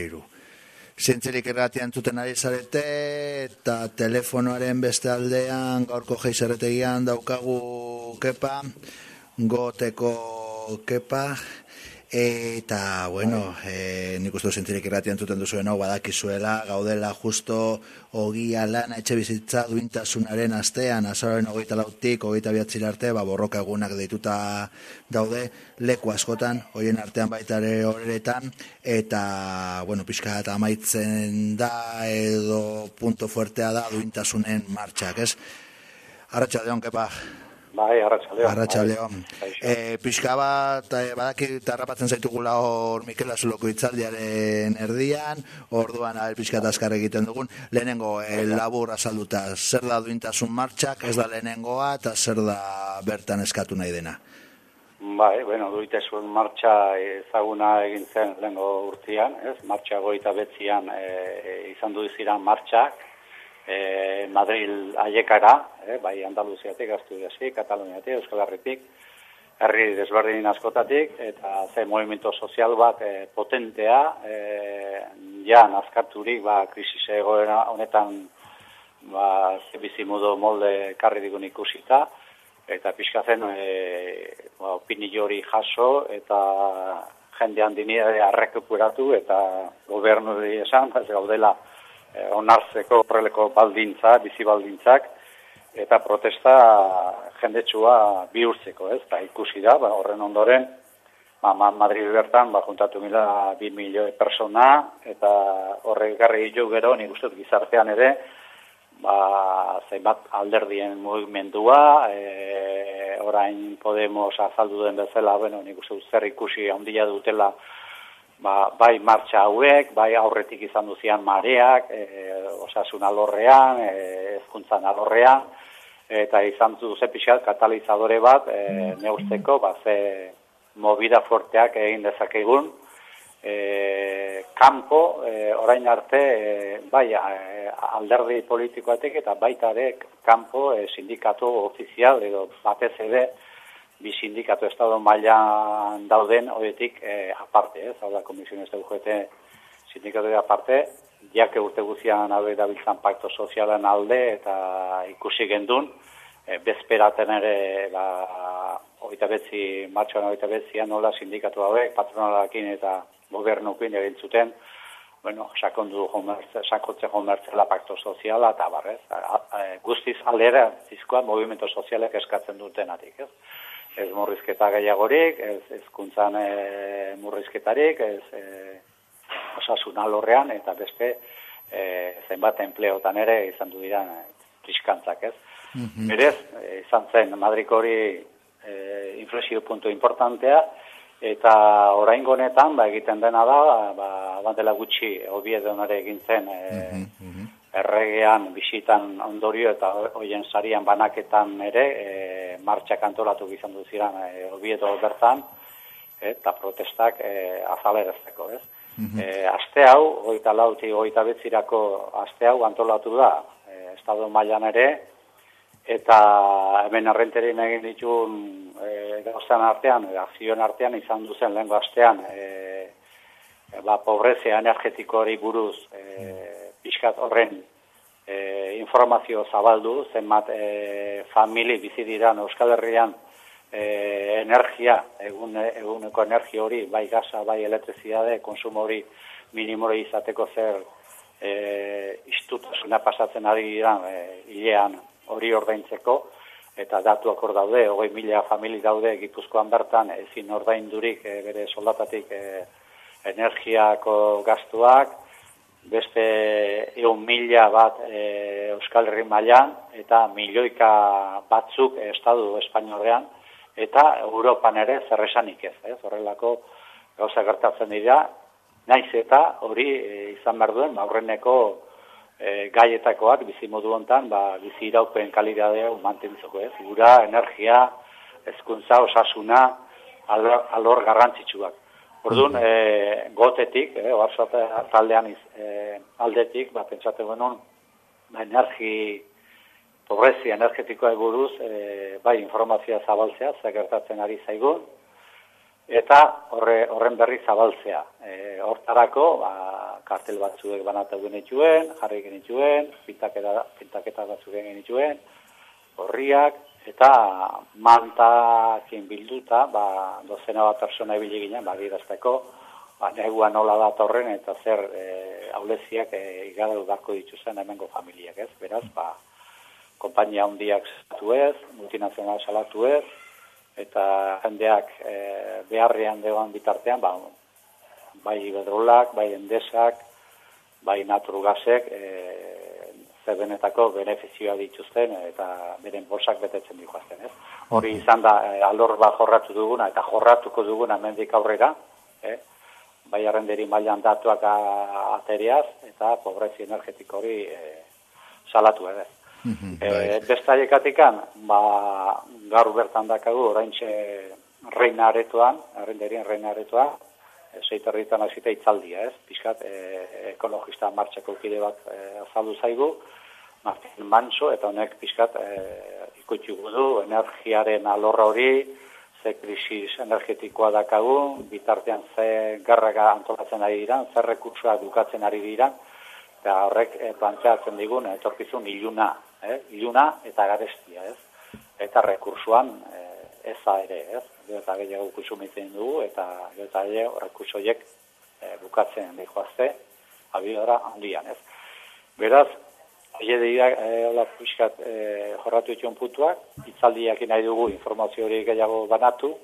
amairu. Zientzerik erratian zuten ari zarete, eta telefonoaren beste aldean, gaurko geizerretegian daukagu kepa, goteko kepa, Eta, bueno, e, nik uste zentzirik irratian zuten duzuen hau badakizuela, gaudela justo ogia lan etxe bizitza duintasunaren astean, azaren ogeita lautik, ogeita biatzira arte, ba, borroka egunak deituta daude, leku askotan, hoien artean baita ere horretan, eta, bueno, pixka eta amaitzen da, edo punto fuertea da duintasunen martxak, ez? Arratxa, deon, kepa. Bai, arratsaldeon. Arratsaldeon. Eh, pixka bat eh, badaki tarrapatzen zaitugula hor Mikel Azuloko itzaldiaren erdian, orduan aber pixka azkar egiten dugun. Lehenengo eh, labur azalduta zer da duintasun martxak, ez da lehenengoa eta zer da bertan eskatu nahi dena. Bai, bueno, duitasun martxa ezaguna egin zen lehengo urtean, ez? Martxa goita betzian e, izan du ziran martxak, e, Madril aiekara, e, bai Andaluziatik, Asturiatik, Kataluniatik, Euskal Herritik, herri desberdin askotatik, eta ze movimento sozial bat e, potentea, e, ja nazkarturik, ba, krisis egoera honetan, ba, ze bizimodo molde karri digun ikusita, eta pixka zen, e, ba, opini jori jaso, eta jende handini arrekuperatu, eta gobernu esan, ez gaudela, eh, onartzeko horreleko baldintza, bizi baldintzak, eta protesta jendetsua bihurtzeko, ez? Ba, ikusi da, ba, horren ondoren, ba, Madrid bertan, ba, juntatu mila bi milioi persona, eta horre garri jo gero, nik uste gizartean ere, ba, zeinbat alderdien mugimendua, e, orain Podemos azaldu den bezala, bueno, nik uste zer ikusi handia dutela, ba, bai martxa hauek, bai aurretik izan duzian mareak, e, osasun alorrean, e, ezkuntzan alorrean, eta izan duze pixat katalizadore bat e, neurtzeko, ba, ze movida forteak egin dezakegun, e, kampo, e, orain arte, e, bai, e, alderdi politikoatek eta baita ere kampo e, sindikatu ofizial edo batez ere, bi sindikatu estado mailan dauden horietik eh, aparte, ez, hau da komisionez da UGT sindikatu aparte, jake urte guzian hau dabiltzan pakto sozialan alde eta ikusi gendun, e, bezperaten ere, ba, oita betzi, martxoan oita betzian nola sindikatu hauek, patronalakin eta gobernukin egin zuten, bueno, sakondu jomertze, sakotze jomertzela pakto soziala, eta barrez, guztiz aldera, zizkoa, movimento sozialek eskatzen dutenatik, ez? Ez murrizketa gehiagorik, ez ezkuntzan e, murrizketarik, ez e, osasun alorrean, eta beste e, zenbat enpleotan ere izan du dira triskantzak, ez? Mm Berez, izan zen Madriko hori e, inflexio puntu importantea, eta orain gonetan, ba, egiten dena da, ba, bandela gutxi, obiedonare egin zen, e, erregean bisitan ondorio eta hoien sarian banaketan ere e, martxak antolatu izan du ziren e, obieto bertan eta protestak e, azalerazteko, ez? Mm aste hau, goita lauti, goita betzirako aste hau antolatu da, e, estado mailan ere, eta hemen arrenterin egin ditun e, gauzan artean, e, akzioen artean izan duzen lehen astean, e, ba, pobrezia energetiko buruz, e, pixkat horren e, informazio zabaldu, zenbat e, famili bizi dira Euskal Herrian e, energia, egun, eguneko energia hori, bai gaza, bai elektriziade, konsumo hori minimore izateko zer e, istutasuna pasatzen ari dira e, hilean hori ordaintzeko, eta datuak hor daude, hogei mila famili daude Gipuzkoan bertan, ezin ordaindurik e, bere soldatatik e, energiako gastuak, beste egun mila bat e, Euskal Herri mailan eta milioika batzuk Estadu Espainolean eta Europan ere zerresanik ez, ez? Horrelako gauza gertatzen dira, naiz eta hori e, izan behar duen, aurreneko e, gaietakoak bizi modu hontan, ba, bizi iraupen kalidadea mantentzoko ez, gura, energia, ezkuntza, osasuna, alor, alor garrantzitsuak. Orduan, e, gotetik, e, taldean iz, e, aldetik, ba, pentsate genuen, ba, energi, pobrezia energetikoa eguruz, e, bai, informazioa zabaltzea, zekertatzen ari zaigun, eta horre, horren berri zabaltzea. E, hortarako, ba, kartel batzuek banatu genituen, jarri genituen, pintaketa, pintaketa batzuk genituen, horriak, eta mantakin bilduta, ba, dozena bat persona ibili ginen, ba, dirazteko, ba, negua nola da torren, eta zer e, auleziak e, igadu darko dituzen hemengo familiak, ez? Beraz, ba, kompainia handiak salatu ez, multinazional salatu ez, eta jendeak e, beharrian degoan bitartean, ba, bai bedrolak, bai endesak, bai naturgazek, e, ze benetako benefizioa dituzten eta beren bolsak betetzen dikoazten, ez? Hori izan da e, alor bat jorratu duguna eta jorratuko duguna mendik aurrera, eh? bai arrenderi mailan datuak ateriaz eta pobrezi energetiko hori e, salatu ere. Mm -hmm, ba, gaur bertan dakagu, orain reina aretoan, arrenderien reina aretoan, zeiterritan hasita itzaldia, ez? Piskat, e, ekologista martxako kide bat e, azaldu zaigu, Martin Manso, eta honek piskat e, ikutxu du, energiaren alorra hori, ze krisis energetikoa dakagu, bitartean ze garraga antolatzen ari dira, ze rekursua dukatzen ari dira, eta horrek e, planteatzen digun, etorkizun iluna, eh? iluna eta garestia, ez? Eta rekursuan e, eza ere, ez? eta gehiago kusumitzen dugu, eta eta gehiago rekursoiek e, bukatzen dihoazte, abidora handian, ez? Beraz, Aie dira, e, hola, piskat, e, jorratu etxon putuak, itzaldiak nahi dugu informazio hori gehiago banatu,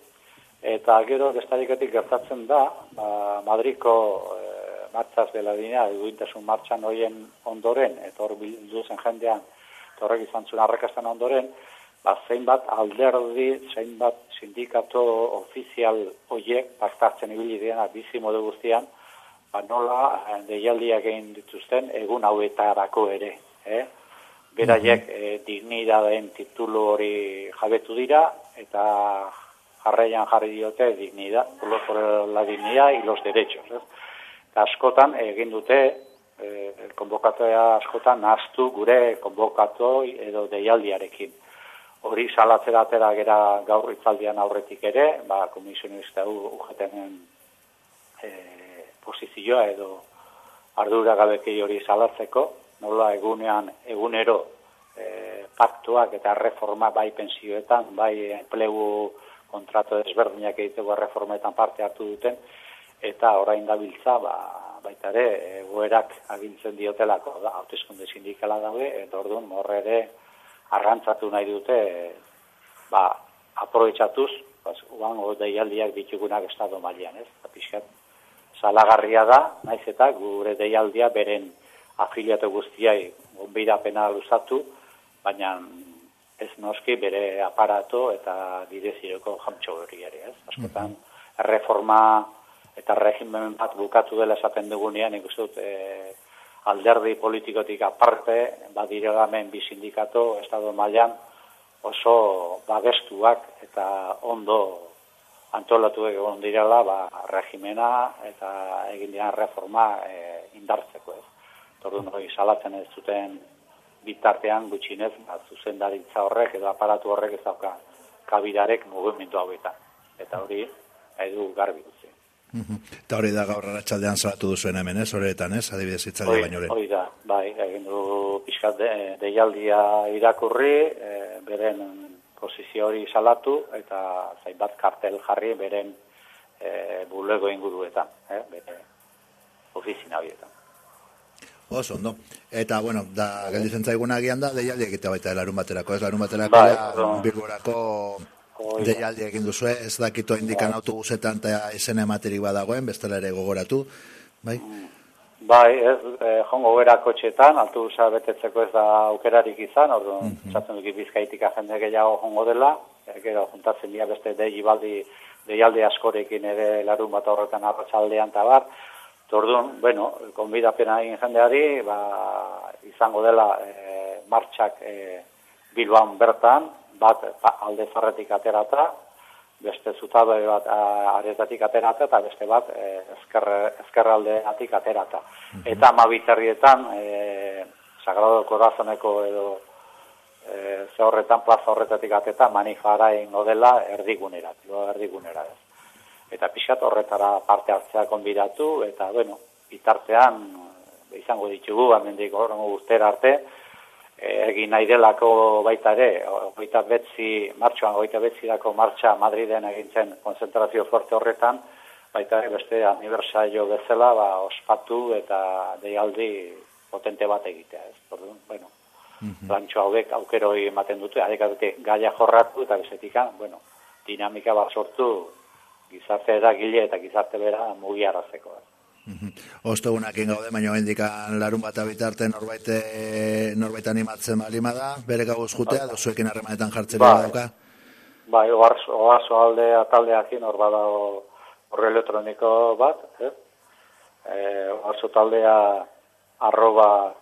eta gero, bestadikatik gertatzen da, ba, Madriko e, martxaz dela dina, eduintasun martxan hoien ondoren, eta hor bilduzen jendean, eta horrek izan zuen arrakastan ondoren, ba, zein bat alderdi, zein bat sindikato ofizial hoiek, baktartzen ibili diena, bizi modu guztian, ba, nola deialdiak egin dituzten egun hauetarako ere, eh? beraiek mm -hmm. e, titulu hori jabetu dira, eta jarraian jarri diote dignidad, por la dignidad y los derechos. Eh? askotan egin dute, e, konbokatoa askotan naztu gure konbokato edo deialdiarekin. Hori salatzera atera gera gaur itzaldian aurretik ere, ba, komisionista UGTenen e, posizioa edo ardura gabekei hori salatzeko, nola egunean egunero e, paktuak eta reforma bai pensioetan, bai enplegu kontratu desberdinak egiteko reformetan parte hartu duten, eta orain dabiltza, ba, baita ere, egoerak agintzen diotelako, da, hautezkunde sindikala daude, eta orduan morre ere arrantzatu nahi dute, ba, aprobetsatuz, bas, uan deialdiak ditugunak estado mailean, ez? Pixkat, salagarria da, naiz eta gure deialdia beren afiliatu guztiai pena luzatu, baina ez noski bere aparato eta bidezireko jamtxo hori ere, ez? Askotan, mm reforma eta regimen bat bukatu dela esaten dugunean, ikusten dut, e, alderdi politikotik aparte, badire gamen bi sindikato, estado mailan oso bagestuak eta ondo antolatu egon direla, ba, regimena eta egin dian reforma e, indartzeko, ez? Orduan hori salatzen ez zuten bitartean gutxinez, ba, zuzendaritza horrek edo aparatu horrek ez dauka kabidarek mugimendu hauetan. Eta hori, edu garbi. Eta hori da gaur arratsaldean salatu duzuen hemen, ez? Horretan, ez? Adibidez itzaldi baino lehen. Hori da, bai, egin du pixkat de, deialdia irakurri, e, beren posizio hori salatu, eta zainbat kartel jarri beren e, bulego inguruetan, eh? bere ofizina horietan. Oso, ondo. Eta, bueno, da, gelditzen zaiguna agian da, deialdi egitea baita larun baterako, ez larun baterako, bai, bilgurako deialdi egin duzu, ez dakito indikan bai. autobusetan eta esen ematerik badagoen, bestela ere gogoratu, bai? Bai, ez, eh, jongo gara kotxetan, autobusa betetzeko ez da aukerarik izan, ordu, mm -hmm. txatzen duki bizkaitik agende gehiago jongo dela, e, gero, juntatzen dira beste dei baldi, deialdi askorekin ere larun bat horretan arratsaldean eta bar, Tordun, bueno, konbidapena egin jendeari, ba, izango dela e, martxak e, Bilbao bertan, bat ba, alde zarretik aterata, beste zutabe bat aretatik aterata, eta beste bat e, ezkerralde atik aterata. Mm -hmm. Eta mabiterrietan, e, Sagrado Corazoneko edo e, ze horretan, plaza horretatik ateta, manifara ingo dela erdigunerat, erdigunera ez eta pixat horretara parte hartzea konbidatu, eta, bueno, bitartean izango ditugu, amendik horrengo urtera arte, egin nahi delako baita ere, goita betzi, martxoan goita betzi martxa Madriden egintzen konzentrazio forte horretan, baita ere beste aniversario bezala, ba, ospatu eta deialdi potente bat egitea, ez, orduan, bueno, mm -hmm. hauek aukeroi ematen dute, adekatute gaia jorratu eta bezetika, bueno, dinamika bat sortu gizarte eragile eta gizarte bera mugiarazeko. Ostegunak ingaude, baina indikan larun bat abitarte norbait, eh, norbait animatzen balima da, bere gauz jutea, dozuekin harremanetan jartzen ba, dauka? Bai, oazo alde ataldeakin hor bada horre elektroniko bat, eh? E, taldea arroba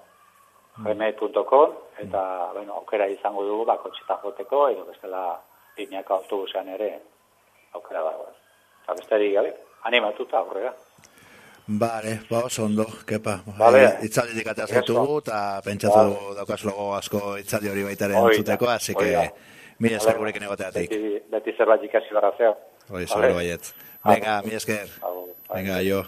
gmail.com eta, bueno, aukera izango dugu, bako txita joteko, edo bestela lineako autobusean ere aukera dago. Eta besterik gabe, animatuta aurrera. Vale, ba, oso ondo, kepa. Vale. Eh, itzaldi dikatea zaitu eta pentsatu vale. daukaz logo asko itzaldi hori baitaren entzuteko, así que mila esker gurekin egoteatik. Beti, beti zerbait ikasi barra zeo. Oi, sobre baiet. Venga, mila esker. Venga, jo.